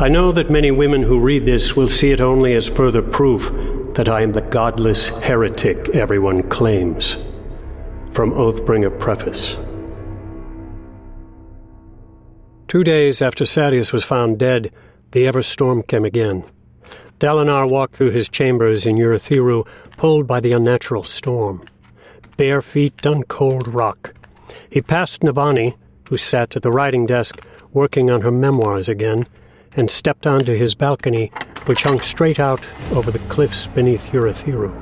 I know that many women who read this will see it only as further proof that I am the godless heretic everyone claims. From Oathbringer Preface. Two days after Sadeas was found dead, the Everstorm came again. Dalinar walked through his chambers in Urithiru, pulled by the unnatural storm. Bare feet on cold rock. He passed Navani, who sat at the writing desk working on her memoirs again, and stepped onto his balcony, which hung straight out over the cliffs beneath Urithiru.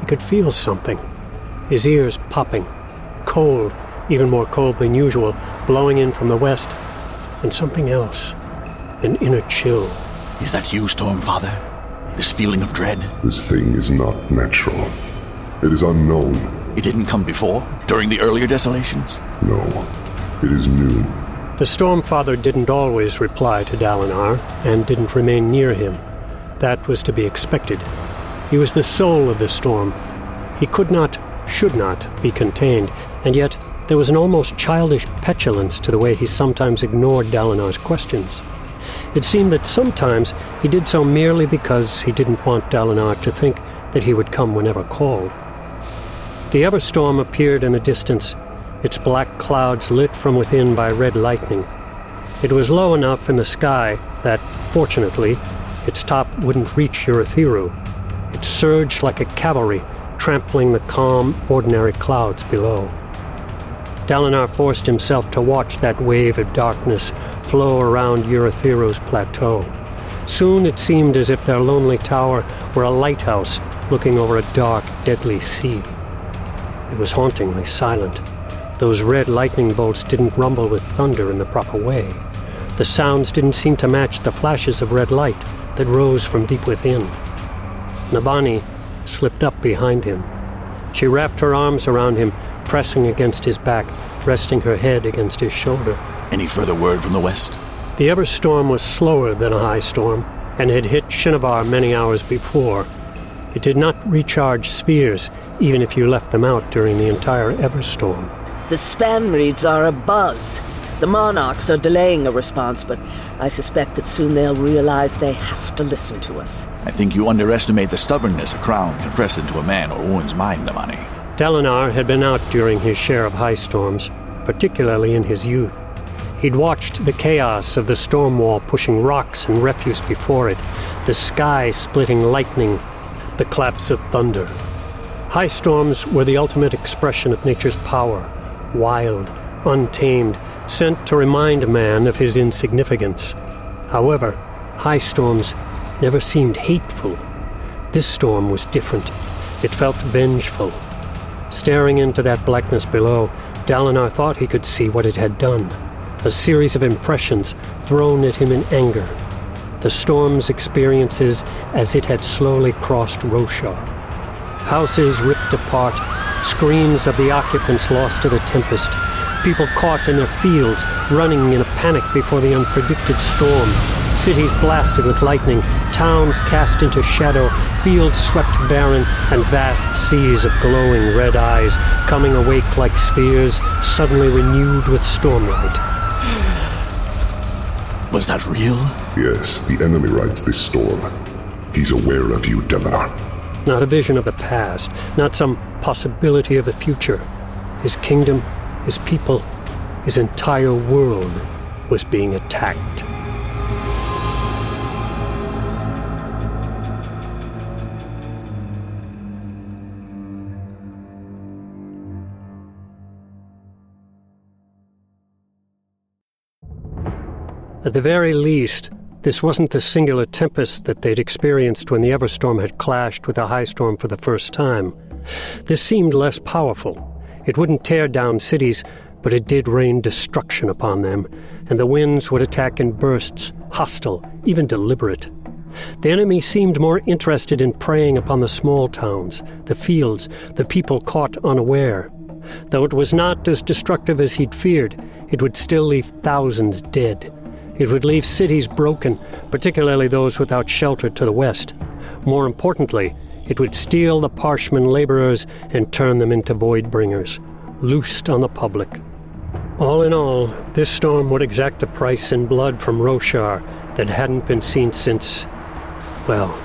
He could feel something, his ears popping, cold, even more cold than usual, blowing in from the west, and something else, an inner chill. Is that you, Stormfather? This feeling of dread? This thing is not natural. It is unknown. It didn't come before, during the earlier desolations? No, it is new. The Stormfather didn't always reply to Dalinar, and didn't remain near him. That was to be expected. He was the soul of the storm. He could not, should not, be contained, and yet there was an almost childish petulance to the way he sometimes ignored Dalinar's questions. It seemed that sometimes he did so merely because he didn't want Dalinar to think that he would come whenever called. The Everstorm appeared in the distance, its black clouds lit from within by red lightning. It was low enough in the sky that, fortunately, its top wouldn't reach Urithiru. It surged like a cavalry, trampling the calm, ordinary clouds below. Dalinar forced himself to watch that wave of darkness flow around Urithiru's plateau. Soon it seemed as if their lonely tower were a lighthouse looking over a dark, deadly sea. It was hauntingly silent. Those red lightning bolts didn't rumble with thunder in the proper way. The sounds didn't seem to match the flashes of red light that rose from deep within. Navani slipped up behind him. She wrapped her arms around him, pressing against his back, resting her head against his shoulder. Any further word from the west? The Everstorm was slower than a high storm, and had hit Shinovar many hours before. It did not recharge spheres, even if you left them out during the entire Everstorm. The Spanreeds are abuzz. The Monarchs are delaying a response, but I suspect that soon they'll realize they have to listen to us. I think you underestimate the stubbornness a crown can press into a man or woman's mind, Navani. Dalinar had been out during his share of high storms, particularly in his youth. He'd watched the chaos of the storm wall pushing rocks and refuse before it, the sky splitting lightning, the claps of thunder. High storms were the ultimate expression of nature's power, wild, untamed, sent to remind man of his insignificance. However, high storms never seemed hateful. This storm was different. It felt vengeful. Staring into that blackness below, Dalinar thought he could see what it had done. A series of impressions thrown at him in anger. The storm's experiences as it had slowly crossed Roshar. Houses ripped apart, screams of the occupants lost to the tempest, people caught in their fields, running in a panic before the unpredicted storm, cities blasted with lightning, towns cast into shadow, fields swept barren, and vast seas of glowing red eyes coming awake like spheres, suddenly renewed with stormlight. Was that real? Yes, the enemy rides this storm. He's aware of you, Dalinar. Not a vision of the past, not some possibility of the future. His kingdom, his people, his entire world was being attacked. At the very least, this wasn't the singular tempest that they'd experienced when the Everstorm had clashed with a high storm for the first time. This seemed less powerful. It wouldn't tear down cities, but it did rain destruction upon them, and the winds would attack in bursts, hostile, even deliberate. The enemy seemed more interested in preying upon the small towns, the fields, the people caught unaware. Though it was not as destructive as he'd feared, it would still leave thousands dead. It would leave cities broken, particularly those without shelter to the west. More importantly, it would steal the Parshman laborers and turn them into Voidbringers, loosed on the public. All in all, this storm would exact a price in blood from Roshar, that hadn't been seen since, well,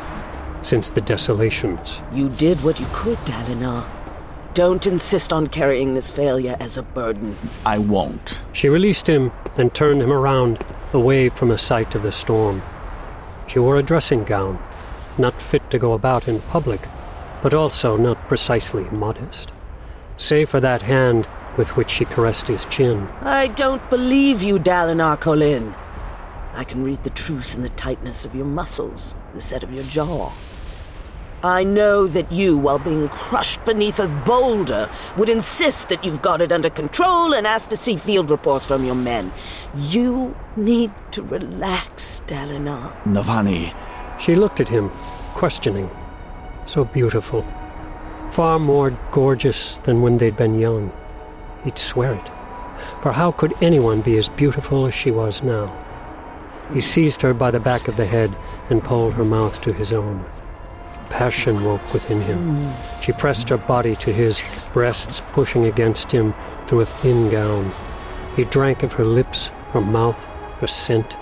since the desolations. You did what you could, Dalinar. Don't insist on carrying this failure as a burden. I won't. She released him and turned him around, away from the sight of the storm. She wore a dressing gown, not fit to go about in public, but also not precisely modest. Save for that hand with which she caressed his chin. I don't believe you, Dalinar Kholin. I can read the truth in the tightness of your muscles, the set of your jaw. I know that you, while being crushed beneath a boulder, would insist that you've got it under control and ask to see field reports from your men. You need to relax, Dalinar. Navani, She looked at him, questioning. So beautiful. Far more gorgeous than when they'd been young. He'd swear it. For how could anyone be as beautiful as she was now? He seized her by the back of the head and pulled her mouth to his own. Passion woke within him. She pressed her body to his, breasts pushing against him through a thin gown. He drank of her lips, her mouth, her scent.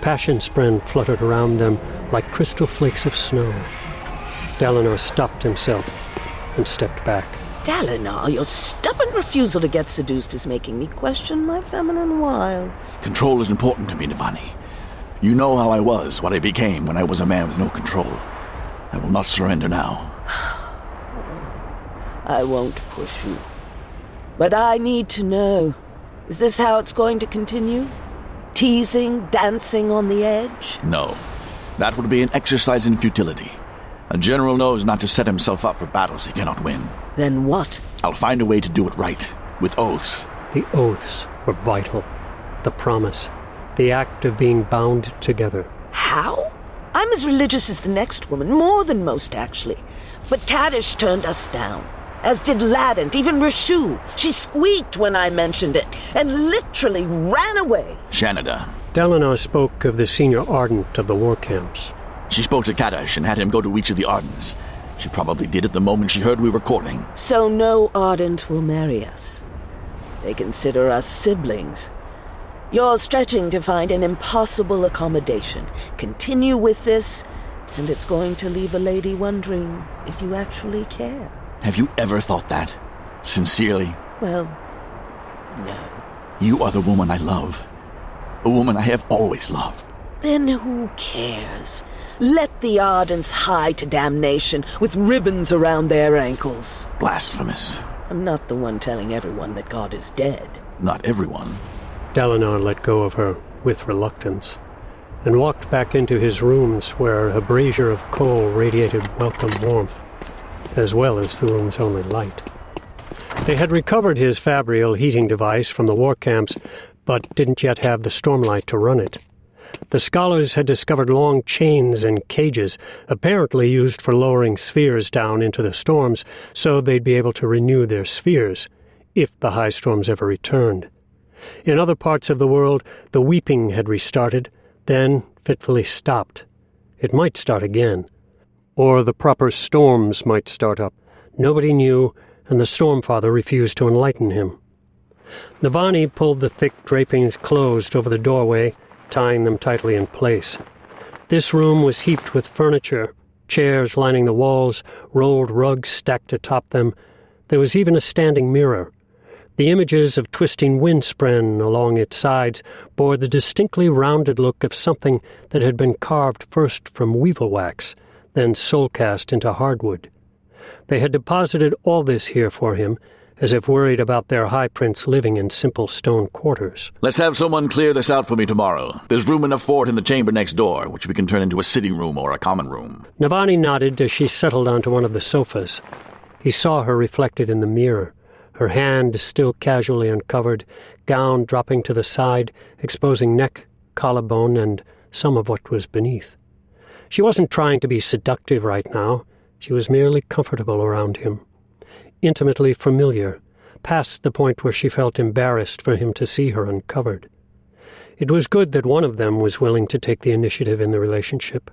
Passion spren fluttered around them like crystal flakes of snow. Dalinar stopped himself and stepped back. Dalinar, your stubborn refusal to get seduced is making me question my feminine wiles. control is important to me, Navani. You know how I was, what I became when I was a man with no control. I will not surrender now. I won't push you. But I need to know. Is this how it's going to continue? Teasing, dancing on the edge? No. That would be an exercise in futility. A general knows not to set himself up for battles he cannot win. Then what? I'll find a way to do it right, with oaths. The oaths were vital. The promise. The act of being bound together. How? I'm as religious as the next woman, more than most, actually. But Kadash turned us down. As did Ladent, even Rushu. She squeaked when I mentioned it, and literally ran away. Shanada. Dalinar spoke of the senior ardent of the war camps. She spoke to Kadash and had him go to each of the Ardents. She probably did it the moment she heard we were courting. So no Ardent will marry us. They consider us siblings. You're stretching to find an impossible accommodation. Continue with this, and it's going to leave a lady wondering if you actually care. Have you ever thought that? Sincerely? Well, no. You are the woman I love. A woman I have always loved. Then who cares? Let the Ardents hie to damnation with ribbons around their ankles. Blasphemous. I'm not the one telling everyone that God is dead. Not everyone. Dalinar let go of her with reluctance and walked back into his rooms where a brazier of coal radiated welcome warmth, as well as the room's only light. They had recovered his Fabrial heating device from the war camps, but didn't yet have the stormlight to run it. The scholars had discovered long chains and cages, apparently used for lowering spheres down into the storms, so they'd be able to renew their spheres, if the high storms ever returned. In other parts of the world, the weeping had restarted, then fitfully stopped. It might start again. Or the proper storms might start up. Nobody knew, and the Stormfather refused to enlighten him. Navani pulled the thick drapings closed over the doorway, tying them tightly in place. This room was heaped with furniture, chairs lining the walls, rolled rugs stacked atop them. There was even a standing mirror. The images of twisting windspren along its sides bore the distinctly rounded look of something that had been carved first from weevil wax, then soul cast into hardwood. They had deposited all this here for him, as if worried about their high prince living in simple stone quarters. Let's have someone clear this out for me tomorrow. There's room enough for it in the chamber next door, which we can turn into a sitting room or a common room. Navani nodded as she settled onto one of the sofas. He saw her reflected in the mirror, her hand still casually uncovered, gown dropping to the side, exposing neck, collarbone, and some of what was beneath. She wasn't trying to be seductive right now. She was merely comfortable around him, intimately familiar, past the point where she felt embarrassed for him to see her uncovered. It was good that one of them was willing to take the initiative in the relationship.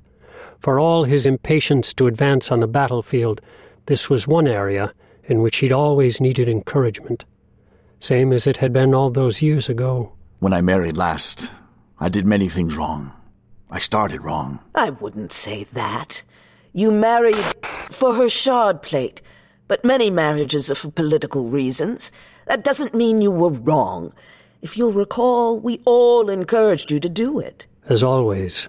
For all his impatience to advance on the battlefield, this was one area in which he'd always needed encouragement, same as it had been all those years ago. When I married last, I did many things wrong. I started wrong. I wouldn't say that. You married for her shard plate, but many marriages are for political reasons. That doesn't mean you were wrong. If you'll recall, we all encouraged you to do it. As always,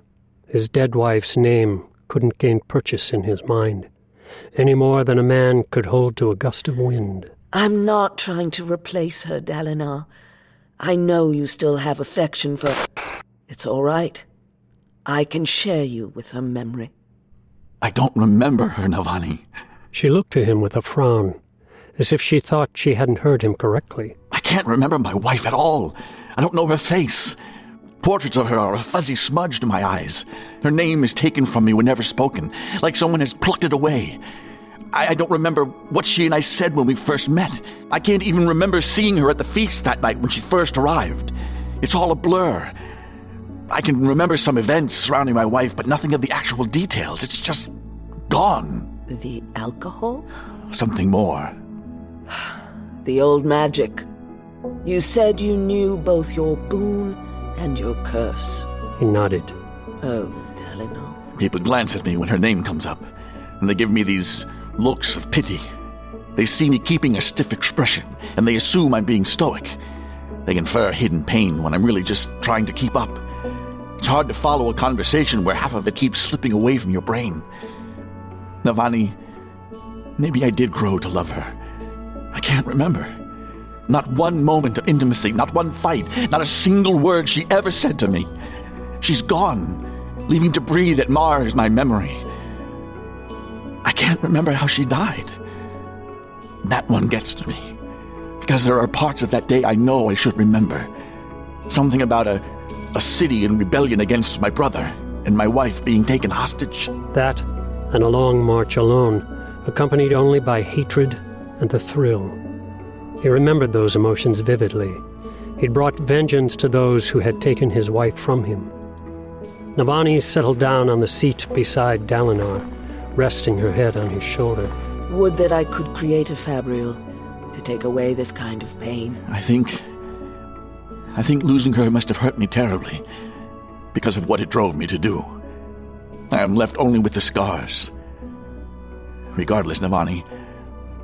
his dead wife's name couldn't gain purchase in his mind, any more than a man could hold to a gust of wind. I'm not trying to replace her, Dalinar. I know you still have affection for. It's all right. I can share you with her memory. I don't remember her, Navani. She looked to him with a frown, as if she thought she hadn't heard him correctly. I can't remember my wife at all. I don't know her face. Portraits of her are a fuzzy smudge to my eyes. Her name is taken from me whenever spoken, like someone has plucked it away. I, I don't remember what she and I said when we first met. I can't even remember seeing her at the feast that night when she first arrived. It's all a blur. I can remember some events surrounding my wife, but nothing of the actual details. It's just gone. The alcohol? Something more. The old magic. You said you knew both your boon and your curse. He nodded. Oh, Dalinar. People glance at me when her name comes up, and they give me these looks of pity. They see me keeping a stiff expression, and they assume I'm being stoic. They infer hidden pain when I'm really just trying to keep up. It's hard to follow a conversation where half of it keeps slipping away from your brain. Navani, maybe I did grow to love her. I can't remember. Not one moment of intimacy, not one fight, not a single word she ever said to me. She's gone, leaving debris that mars my memory. I can't remember how she died. That one gets to me. Because there are parts of that day I know I should remember. Something about a a city in rebellion against my brother, and my wife being taken hostage. That, and a long march alone, accompanied only by hatred and the thrill. He remembered those emotions vividly. He'd brought vengeance to those who had taken his wife from him. Navani settled down on the seat beside Dalinar, resting her head on his shoulder. Would that I could create a fabrial to take away this kind of pain. I think I think losing her must have hurt me terribly, because of what it drove me to do. I am left only with the scars. Regardless, Navani,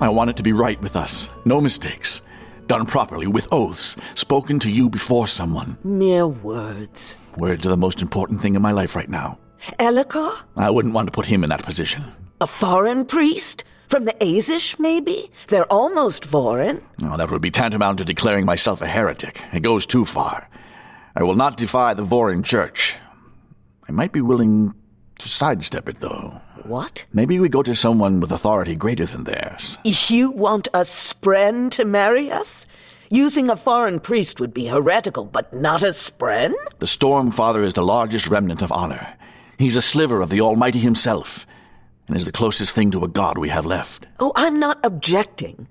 I want it to be right with us. No mistakes. Done properly, with oaths, spoken to you before someone. Mere words. Words are the most important thing in my life right now. Elhokar? I wouldn't want to put him in that position. A foreign priest? From the Azish, maybe? They're almost Vorin. Oh, that would be tantamount to declaring myself a heretic. It goes too far. I will not defy the Vorin Church. I might be willing sidestep it, though. What? Maybe we go to someone with authority greater than theirs. You want a spren to marry us? Using a foreign priest would be heretical, but not a spren? The Stormfather is the largest remnant of honor. He's a sliver of the Almighty himself and is the closest thing to a god we have left. Oh, I'm not objecting.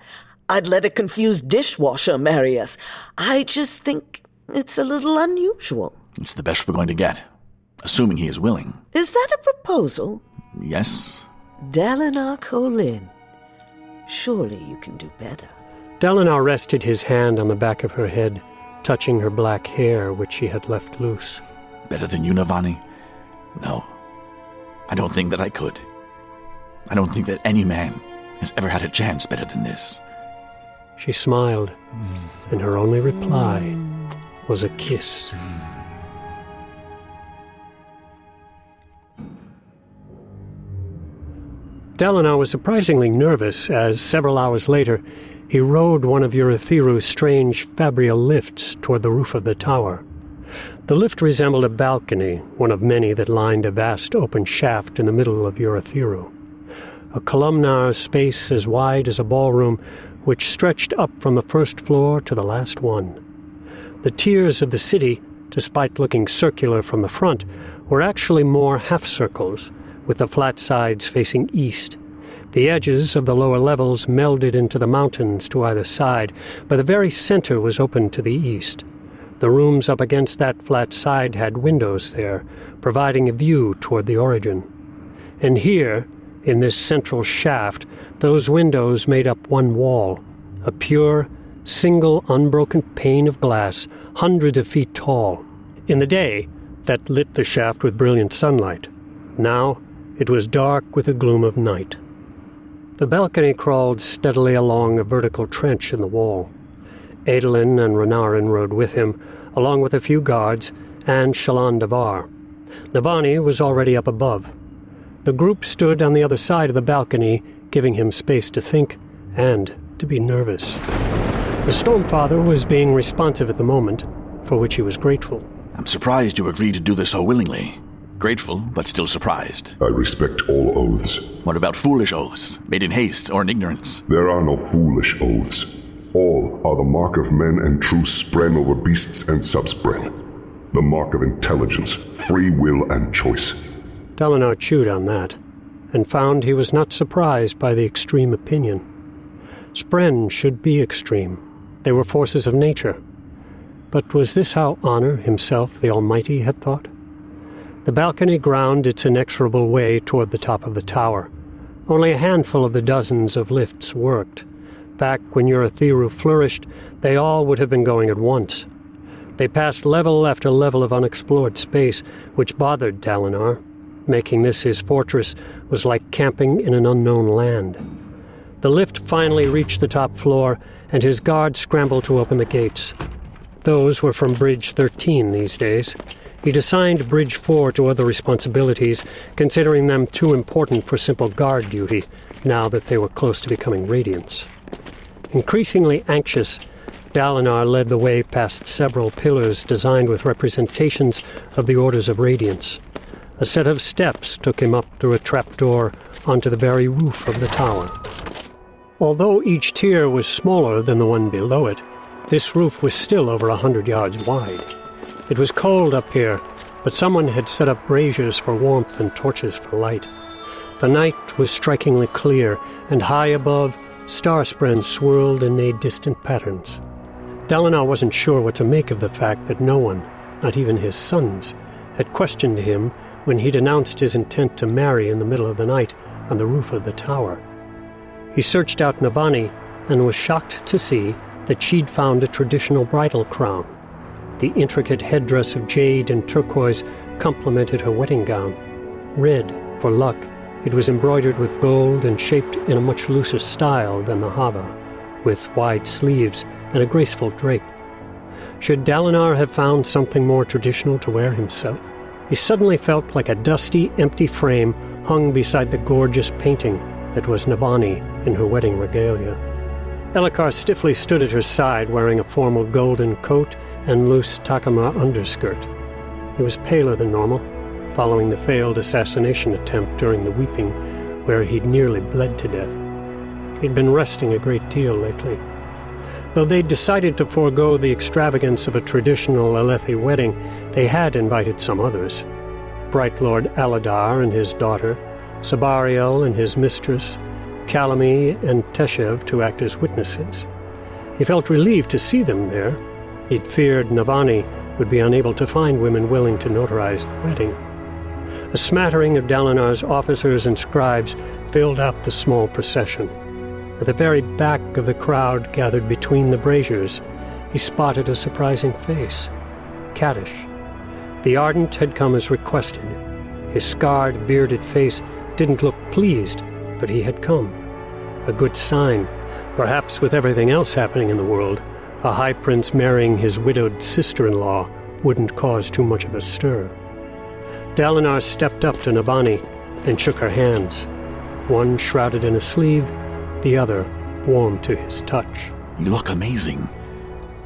I'd let a confused dishwasher marry us. I just think it's a little unusual. It's the best we're going to get, assuming he is willing. Is that a proposal? Yes. Dalinar Kholin. Surely you can do better. Dalinar rested his hand on the back of her head, touching her black hair, which she had left loose. Better than you, Navani? No. I don't think that I could. I don't think that any man has ever had a chance better than this. She smiled, and her only reply was a kiss. Dalinar was surprisingly nervous as, several hours later, he rode one of Urithiru's strange fabrial lifts toward the roof of the tower. The lift resembled a balcony, one of many that lined a vast open shaft in the middle of Urithiru a columnar space as wide as a ballroom which stretched up from the first floor to the last one. The tiers of the city, despite looking circular from the front, were actually more half circles, with the flat sides facing east. The edges of the lower levels melded into the mountains to either side, but the very center was open to the east. The rooms up against that flat side had windows there, providing a view toward the origin. And here, in this central shaft, those windows made up one wall, a pure, single, unbroken pane of glass, hundreds of feet tall. In the day, that lit the shaft with brilliant sunlight. Now it was dark with the gloom of night. The balcony crawled steadily along a vertical trench in the wall. Adolin and Renarin rode with him, along with a few guards, and Shallan Davar. Navani was already up above. The group stood on the other side of the balcony, giving him space to think and to be nervous. The Stormfather was being responsive at the moment, for which he was grateful. I'm surprised you agreed to do this so willingly. Grateful, but still surprised. I respect all oaths. What about foolish oaths, made in haste or in ignorance? There are no foolish oaths. All are the mark of men and true spren over beasts and subspren. The mark of intelligence, free will, and choice. Dalinar chewed on that, and found he was not surprised by the extreme opinion. Spren should be extreme. They were forces of nature. But was this how Honor himself, the Almighty, had thought? The balcony ground its inexorable way toward the top of the tower. Only a handful of the dozens of lifts worked. Back when Urithiru flourished, they all would have been going at once. They passed level after level of unexplored space, which bothered Dalinar. Making this his fortress was like camping in an unknown land. The lift finally reached the top floor, and his guards scrambled to open the gates. Those were from Bridge 13 these days. He'd assigned Bridge 4 to other responsibilities, considering them too important for simple guard duty, now that they were close to becoming Radiants. Increasingly anxious, Dalinar led the way past several pillars designed with representations of the Orders of Radiance. A set of steps took him up through a trapdoor onto the very roof of the tower. Although each tier was smaller than the one below it, this roof was still over a hundred yards wide. It was cold up here, but someone had set up braziers for warmth and torches for light. The night was strikingly clear, and high above, Star spren swirled and made distant patterns. Dalinar wasn't sure what to make of the fact that no one, not even his sons, had questioned him when he'd announced his intent to marry in the middle of the night on the roof of the tower. He searched out Navani and was shocked to see that she'd found a traditional bridal crown. The intricate headdress of jade and turquoise complemented her wedding gown. Red, for luck, it was embroidered with gold and shaped in a much looser style than the havah, with wide sleeves and a graceful drape. Should Dalinar have found something more traditional to wear himself? He suddenly felt like a dusty, empty frame hung beside the gorgeous painting that was Navani in her wedding regalia. Elhokar stiffly stood at her side wearing a formal golden coat and loose takama underskirt. He was paler than normal, following the failed assassination attempt during the weeping, where he'd nearly bled to death. He'd been resting a great deal lately. Though they'd decided to forego the extravagance of a traditional Alethi wedding, they had invited some others. Bright Lord Aladar and his daughter, Sebarial and his mistress, Kalami and Teshav to act as witnesses. He felt relieved to see them there. He'd feared Navani would be unable to find women willing to notarize the wedding. A smattering of Dalinar's officers and scribes filled out the small procession. At the very back of the crowd gathered between the braziers, he spotted a surprising face. Kadash. The Ardent had come as requested. His scarred, bearded face didn't look pleased, but he had come. A good sign. Perhaps with everything else happening in the world, a high prince marrying his widowed sister-in-law wouldn't cause too much of a stir. Dalinar stepped up to Navani and shook her hands, one shrouded in a sleeve, the other warm to his touch. You look amazing.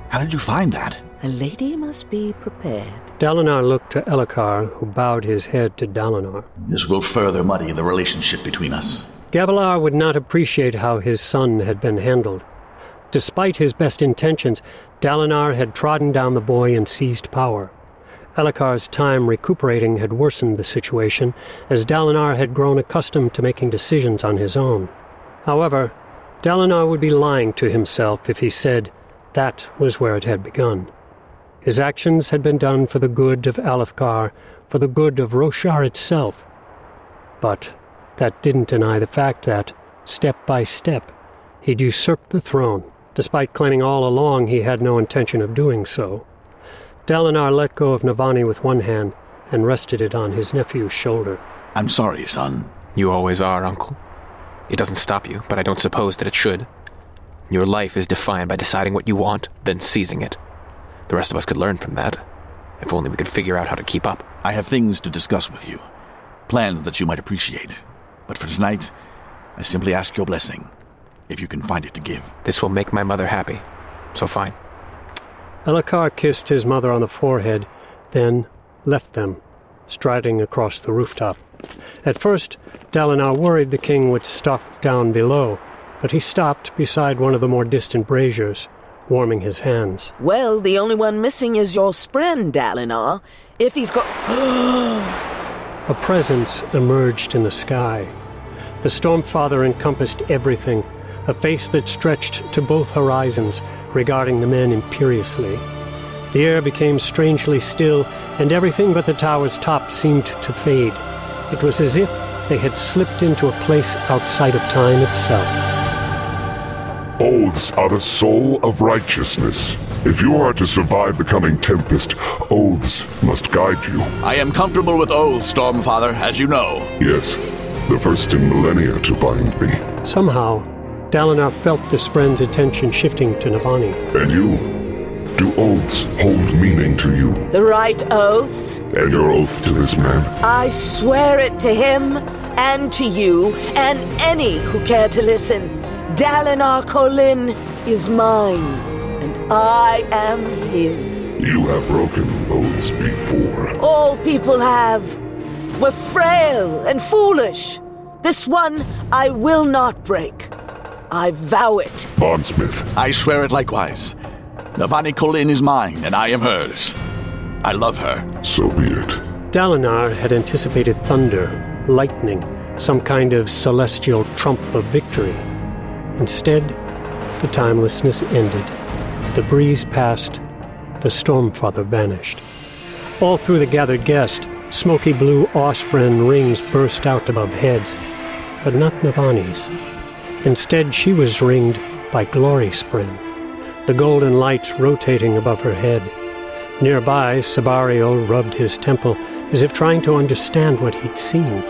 How did you find that? A lady must be prepared. Dalinar looked to Elhokar, who bowed his head to Dalinar. This will further muddy the relationship between us. Gavilar would not appreciate how his son had been handled. Despite his best intentions, Dalinar had trodden down the boy and seized power. Elhokar's time recuperating had worsened the situation, as Dalinar had grown accustomed to making decisions on his own. However, Dalinar would be lying to himself if he said that was where it had begun. His actions had been done for the good of Alethkar, for the good of Roshar itself. But that didn't deny the fact that, step by step, he'd usurped the throne, despite claiming all along he had no intention of doing so. Dalinar let go of Navani with one hand and rested it on his nephew's shoulder. I'm sorry, son. You always are, Uncle. It doesn't stop you, but I don't suppose that it should. Your life is defined by deciding what you want, then seizing it. The rest of us could learn from that. If only we could figure out how to keep up. I have things to discuss with you. Plans that you might appreciate. But for tonight, I simply ask your blessing, if you can find it to give. This will make my mother happy. So fine. Elhokar kissed his mother on the forehead, then left them, striding across the rooftop. At first, Dalinar worried the king would stalk down below, but he stopped beside one of the more distant braziers, warming his hands. Well, the only one missing is your spren, Dalinar. If he's got. A presence emerged in the sky. The Stormfather encompassed everything, a face that stretched to both horizons, regarding the men imperiously. The air became strangely still, and everything but the tower's top seemed to fade. It was as if they had slipped into a place outside of time itself. Oaths are the soul of righteousness. If you are to survive the coming tempest, oaths must guide you. I am comfortable with oaths, Stormfather, as you know. Yes, the first in millennia to bind me. Somehow, Dalinar felt the Spren's attention shifting to Navani. And you? Do oaths hold meaning to you? The right oaths? And your oath to this man? I swear it to him, and to you, and any who care to listen. Dalinar Kholin is mine, and I am his. You have broken oaths before. All people have. We're frail and foolish. This one I will not break. I vow it. Bondsmith. I swear it likewise. Navani Kholin is mine, and I am hers. I love her. So be it. Dalinar had anticipated thunder, lightning, some kind of celestial trump of victory. Instead, the timelessness ended. The breeze passed. The Stormfather vanished. All through the gathered guest, smoky blue awespren rings burst out above heads, but not Navani's. Instead, she was ringed by Glory Spren the golden lights rotating above her head. Nearby, Sebarial rubbed his temple as if trying to understand what he'd seen.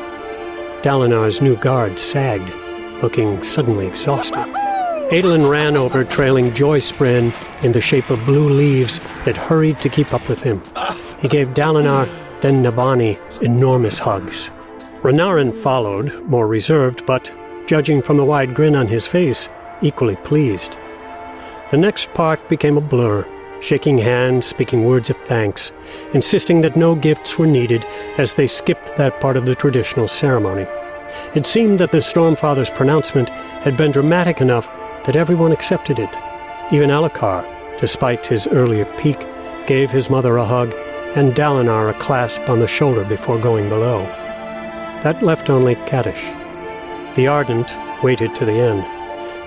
Dalinar's new guard sagged, looking suddenly exhausted. Adolin ran over, trailing Joy Spren in the shape of blue leaves that hurried to keep up with him. He gave Dalinar, then Navani, enormous hugs. Renarin followed, more reserved, but, judging from the wide grin on his face, equally pleased. The next part became a blur, shaking hands, speaking words of thanks, insisting that no gifts were needed as they skipped that part of the traditional ceremony. It seemed that the Stormfather's pronouncement had been dramatic enough that everyone accepted it. Even Elhokar, despite his earlier pique, gave his mother a hug and Dalinar a clasp on the shoulder before going below. That left only Kadash. The Ardent waited to the end.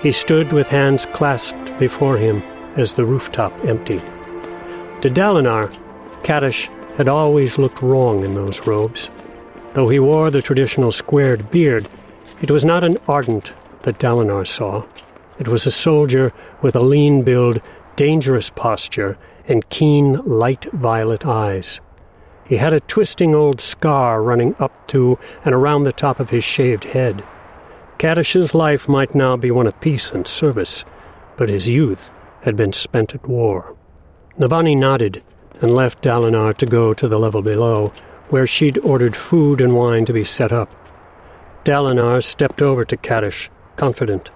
He stood with hands clasped before him as the rooftop emptied. To Dalinar, Kadash had always looked wrong in those robes. Though he wore the traditional squared beard, it was not an ardent that Dalinar saw. It was a soldier with a lean build, dangerous posture, and keen, light violet eyes. He had a twisting old scar running up to and around the top of his shaved head. Kadash's life might now be one of peace and service, but his youth had been spent at war. Navani nodded and left Dalinar to go to the level below, where she'd ordered food and wine to be set up. Dalinar stepped over to Kadash, confident.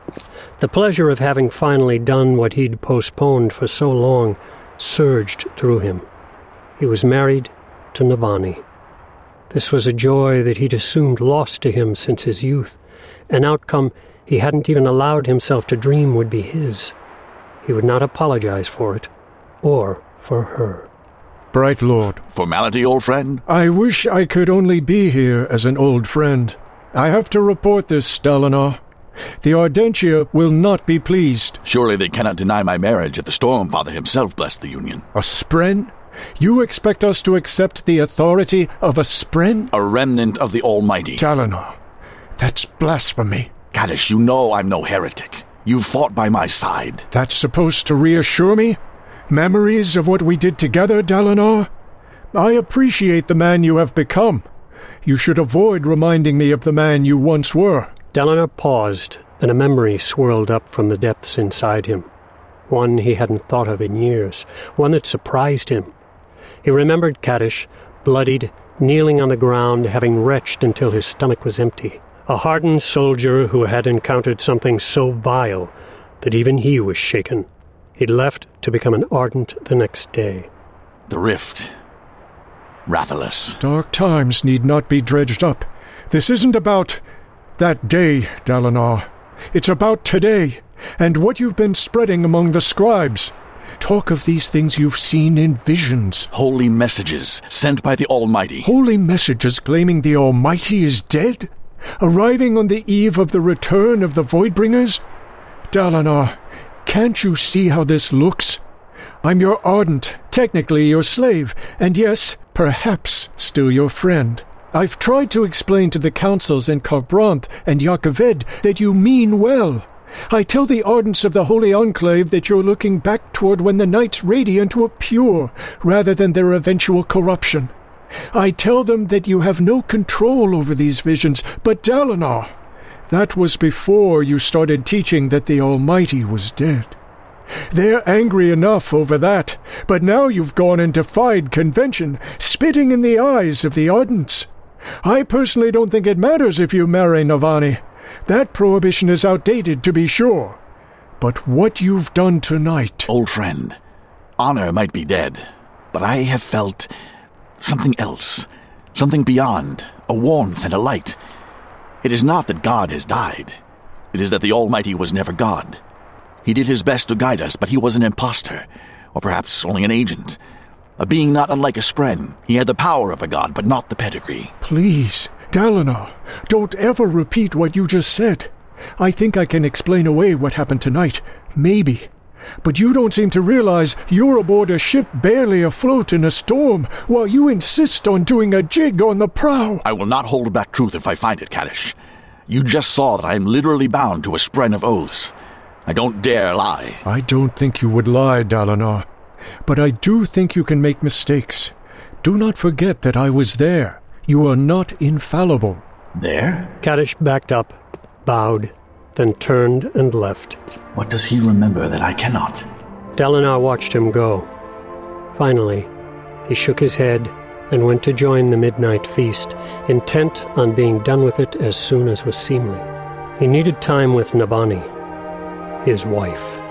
The pleasure of having finally done what he'd postponed for so long surged through him. He was married to Navani. This was a joy that he'd assumed lost to him since his youth, an outcome he hadn't even allowed himself to dream would be his. He would not apologize for it, or for her. Bright Lord. Formality, old friend? I wish I could only be here as an old friend. I have to report this, Dalinar. The Ardentia will not be pleased. Surely they cannot deny my marriage if the Stormfather himself blessed the union. A spren? You expect us to accept the authority of a spren? A remnant of the Almighty. Dalinar, that's blasphemy. Kadash, you know I'm no heretic. You fought by my side. That's supposed to reassure me? Memories of what we did together, Dalinar? I appreciate the man you have become. You should avoid reminding me of the man you once were. Dalinar paused, and a memory swirled up from the depths inside him. One he hadn't thought of in years, one that surprised him. He remembered Kadash, bloodied, kneeling on the ground, having retched until his stomach was empty. A hardened soldier who had encountered something so vile that even he was shaken. He'd left to become an ardent the next day. The rift. Rathalas. Dark times need not be dredged up. This isn't about that day, Dalinar. It's about today, and what you've been spreading among the scribes. Talk of these things you've seen in visions. Holy messages sent by the Almighty. Holy messages claiming the Almighty is dead? Arriving on the eve of the return of the Voidbringers? Dalinar, can't you see how this looks? I'm your ardent, technically your slave, and yes, perhaps still your friend. I've tried to explain to the councils in Kharbranth and Jah Keved that you mean well. I tell the ardents of the Holy Enclave that you're looking back toward when the Knights Radiant were pure, rather than their eventual corruption. I tell them that you have no control over these visions, but Dalinar, that was before you started teaching that the Almighty was dead. They're angry enough over that, but now you've gone and defied convention, spitting in the eyes of the Ardents. I personally don't think it matters if you marry Navani. That prohibition is outdated, to be sure. But what you've done tonight. Old friend, honor might be dead, but I have felt something else, something beyond, a warmth and a light. It is not that God has died, it is that the Almighty was never God. He did his best to guide us, but he was an impostor, or perhaps only an agent. A being not unlike a spren. He had the power of a god, but not the pedigree. Please, Dalinar, don't ever repeat what you just said. I think I can explain away what happened tonight. Maybe. But you don't seem to realize you're aboard a ship barely afloat in a storm, while you insist on doing a jig on the prow. I will not hold back truth if I find it, Kadash. You just saw that I am literally bound to a spren of oaths. I don't dare lie. I don't think you would lie, Dalinar. But I do think you can make mistakes. Do not forget that I was there. You are not infallible. There? Kadash backed up, bowed, then turned and left. What does he remember that I cannot? Dalinar watched him go. Finally, he shook his head and went to join the midnight feast, intent on being done with it as soon as was seemly. He needed time with Navani, his wife.